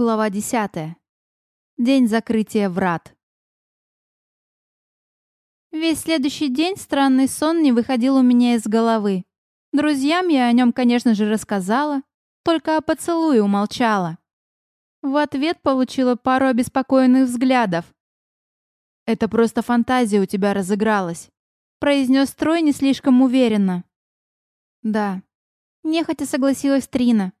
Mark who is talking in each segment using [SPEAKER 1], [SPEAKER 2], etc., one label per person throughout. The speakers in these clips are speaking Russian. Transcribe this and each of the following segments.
[SPEAKER 1] Глава 10. День закрытия врат. Весь следующий день странный сон не выходил у меня из головы. Друзьям я о нем, конечно же, рассказала, только о поцелуе умолчала. В ответ получила пару обеспокоенных взглядов. «Это просто фантазия у тебя разыгралась», — произнес Трой не слишком уверенно. «Да». Нехотя согласилась Трина.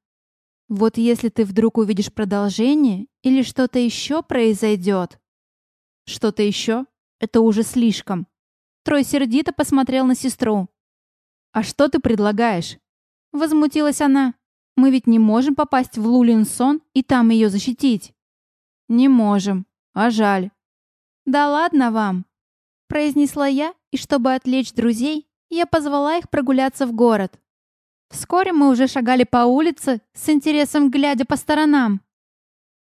[SPEAKER 1] Вот если ты вдруг увидишь продолжение или что-то еще произойдет. Что-то еще? Это уже слишком. Трой сердито посмотрел на сестру. «А что ты предлагаешь?» Возмутилась она. «Мы ведь не можем попасть в Лулинсон и там ее защитить». «Не можем. А жаль». «Да ладно вам», — произнесла я, и чтобы отвлечь друзей, я позвала их прогуляться в город. Вскоре мы уже шагали по улице, с интересом глядя по сторонам.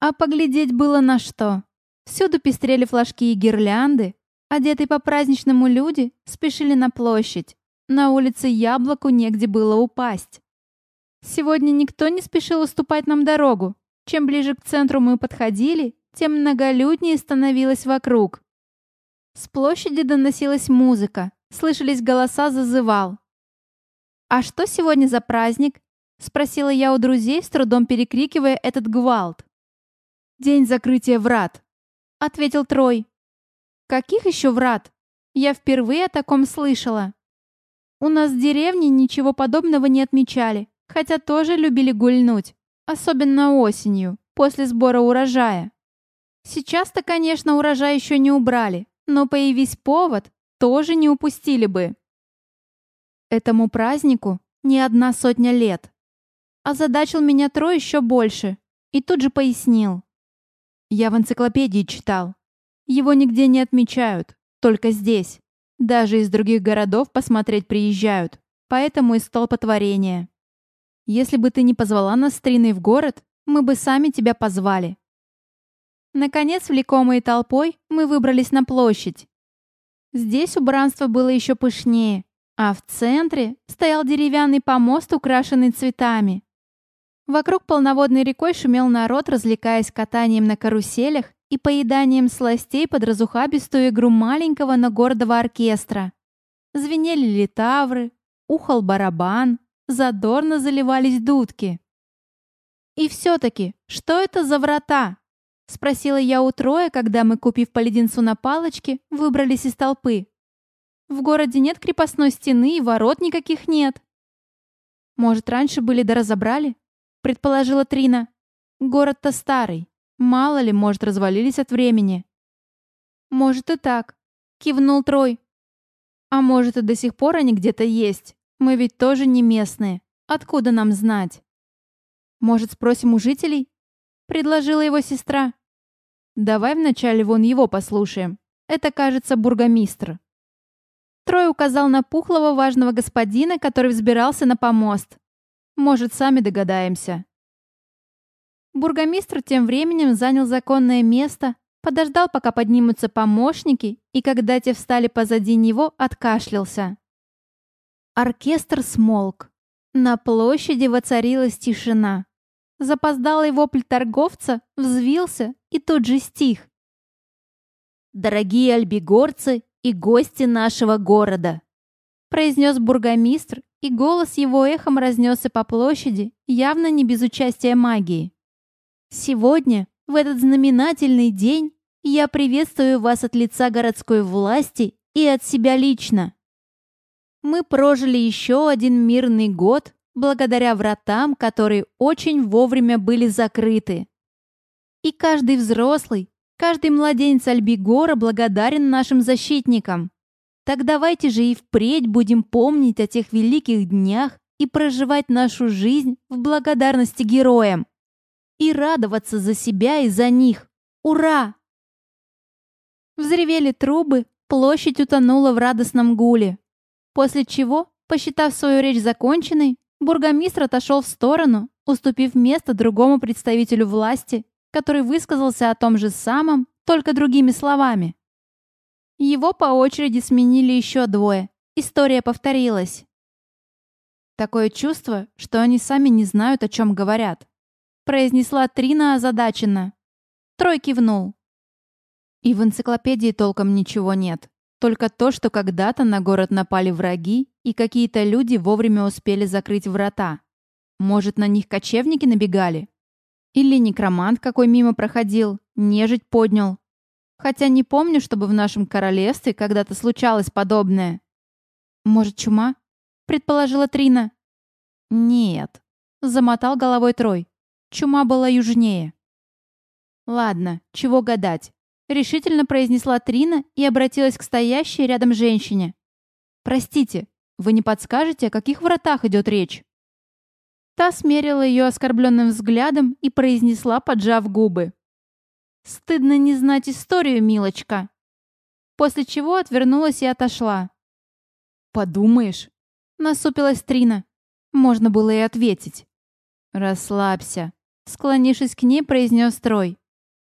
[SPEAKER 1] А поглядеть было на что. Всюду пестрели флажки и гирлянды. Одетые по-праздничному люди спешили на площадь. На улице яблоку негде было упасть. Сегодня никто не спешил уступать нам дорогу. Чем ближе к центру мы подходили, тем многолюднее становилось вокруг. С площади доносилась музыка, слышались голоса зазывал. «А что сегодня за праздник?» — спросила я у друзей, с трудом перекрикивая этот гвалт. «День закрытия врат», — ответил Трой. «Каких еще врат? Я впервые о таком слышала. У нас в деревне ничего подобного не отмечали, хотя тоже любили гульнуть, особенно осенью, после сбора урожая. Сейчас-то, конечно, урожай еще не убрали, но появись повод, тоже не упустили бы. Этому празднику не одна сотня лет. Озадачил меня Трой еще больше и тут же пояснил. Я в энциклопедии читал. Его нигде не отмечают, только здесь. Даже из других городов посмотреть приезжают, поэтому и столпотворение. Если бы ты не позвала нас с Триной в город, мы бы сами тебя позвали. Наконец, влекомые толпой, мы выбрались на площадь. Здесь убранство было еще пышнее, а в центре стоял деревянный помост, украшенный цветами. Вокруг полноводной рекой шумел народ, развлекаясь катанием на каруселях и поеданием сластей под разухабистую игру маленького, но гордого оркестра. Звенели литавры, ухал барабан, задорно заливались дудки. «И все-таки, что это за врата?» — спросила я у Троя, когда мы, купив по леденцу на палочке, выбрались из толпы. В городе нет крепостной стены и ворот никаких нет. Может, раньше были да разобрали? Предположила Трина. Город-то старый. Мало ли, может, развалились от времени. Может и так. Кивнул Трой. А может, и до сих пор они где-то есть. Мы ведь тоже не местные. Откуда нам знать? Может, спросим у жителей? Предложила его сестра. Давай вначале вон его послушаем. Это, кажется, бургомистр. Трой указал на пухлого важного господина, который взбирался на помост. Может, сами догадаемся. Бургомистр тем временем занял законное место, подождал, пока поднимутся помощники, и когда те встали позади него, откашлялся. Оркестр смолк. На площади воцарилась тишина. Запоздалый вопль торговца взвился и тут же стих. «Дорогие альбигорцы и гости нашего города», произнес бургомистр, и голос его эхом разнесся по площади, явно не без участия магии. «Сегодня, в этот знаменательный день, я приветствую вас от лица городской власти и от себя лично. Мы прожили еще один мирный год благодаря вратам, которые очень вовремя были закрыты. И каждый взрослый, Каждый младенец Альбигора благодарен нашим защитникам. Так давайте же и впредь будем помнить о тех великих днях и проживать нашу жизнь в благодарности героям. И радоваться за себя и за них. Ура! Взревели трубы, площадь утонула в радостном гуле. После чего, посчитав свою речь законченной, бургомистр отошел в сторону, уступив место другому представителю власти который высказался о том же самом, только другими словами. Его по очереди сменили еще двое. История повторилась. Такое чувство, что они сами не знают, о чем говорят. произнесла Трина озадаченно. Трой кивнул. И в энциклопедии толком ничего нет. Только то, что когда-то на город напали враги, и какие-то люди вовремя успели закрыть врата. Может, на них кочевники набегали? Или некромант какой мимо проходил, нежить поднял. Хотя не помню, чтобы в нашем королевстве когда-то случалось подобное. Может, чума? Предположила Трина. Нет. Замотал головой Трой. Чума была южнее. Ладно, чего гадать. Решительно произнесла Трина и обратилась к стоящей рядом женщине. «Простите, вы не подскажете, о каких вратах идет речь?» Та смерила ее оскорбленным взглядом и произнесла, поджав губы. «Стыдно не знать историю, милочка!» После чего отвернулась и отошла. «Подумаешь!» — насупилась Трина. Можно было и ответить. «Расслабься!» — склонившись к ней, произнес Трой.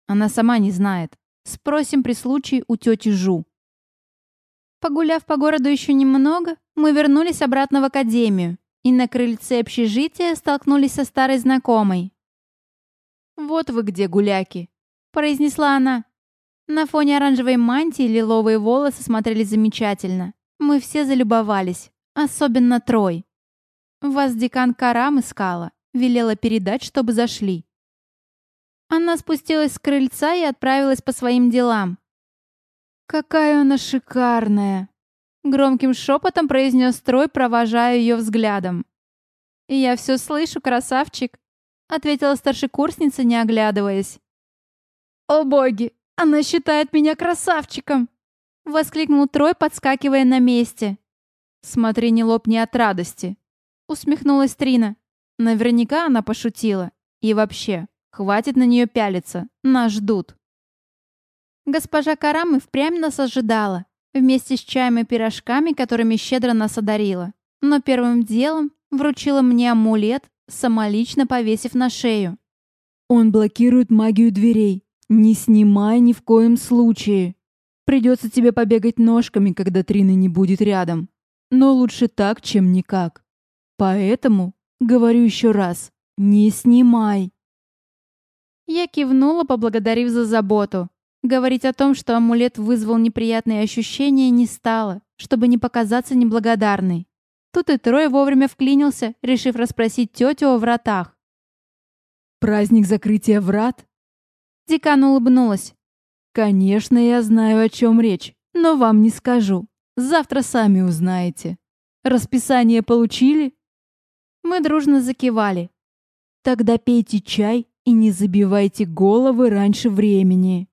[SPEAKER 1] Она сама не знает. Спросим при случае у тети Жу. Погуляв по городу еще немного, мы вернулись обратно в академию и на крыльце общежития столкнулись со старой знакомой. «Вот вы где, гуляки!» – произнесла она. На фоне оранжевой мантии лиловые волосы смотрелись замечательно. Мы все залюбовались, особенно Трой. Вас декан Карам искала, велела передать, чтобы зашли. Она спустилась с крыльца и отправилась по своим делам. «Какая она шикарная!» Громким шепотом произнес Трой, провожая ее взглядом. «Я все слышу, красавчик», — ответила старшекурсница, не оглядываясь. «О боги, она считает меня красавчиком!» — воскликнул Трой, подскакивая на месте. «Смотри, не лопни от радости», — усмехнулась Трина. Наверняка она пошутила. И вообще, хватит на нее пялиться, нас ждут. Госпожа Карам и впрямь нас ожидала, вместе с чаем и пирожками, которыми щедро нас одарила. Но первым делом вручила мне амулет, самолично повесив на шею.
[SPEAKER 2] «Он блокирует магию дверей. Не снимай ни в коем случае. Придется тебе побегать ножками, когда Трины не будет рядом. Но лучше так, чем никак. Поэтому, говорю еще раз, не снимай».
[SPEAKER 1] Я кивнула, поблагодарив за заботу. Говорить о том, что амулет вызвал неприятные ощущения, не стало, чтобы не показаться неблагодарной. Тут и Трой вовремя вклинился, решив расспросить тетю о вратах.
[SPEAKER 2] «Праздник закрытия врат?»
[SPEAKER 1] Декан улыбнулась.
[SPEAKER 2] «Конечно, я знаю, о чем речь, но вам не скажу. Завтра сами узнаете. Расписание получили?»
[SPEAKER 1] Мы дружно закивали.
[SPEAKER 2] «Тогда пейте чай и не забивайте головы раньше времени».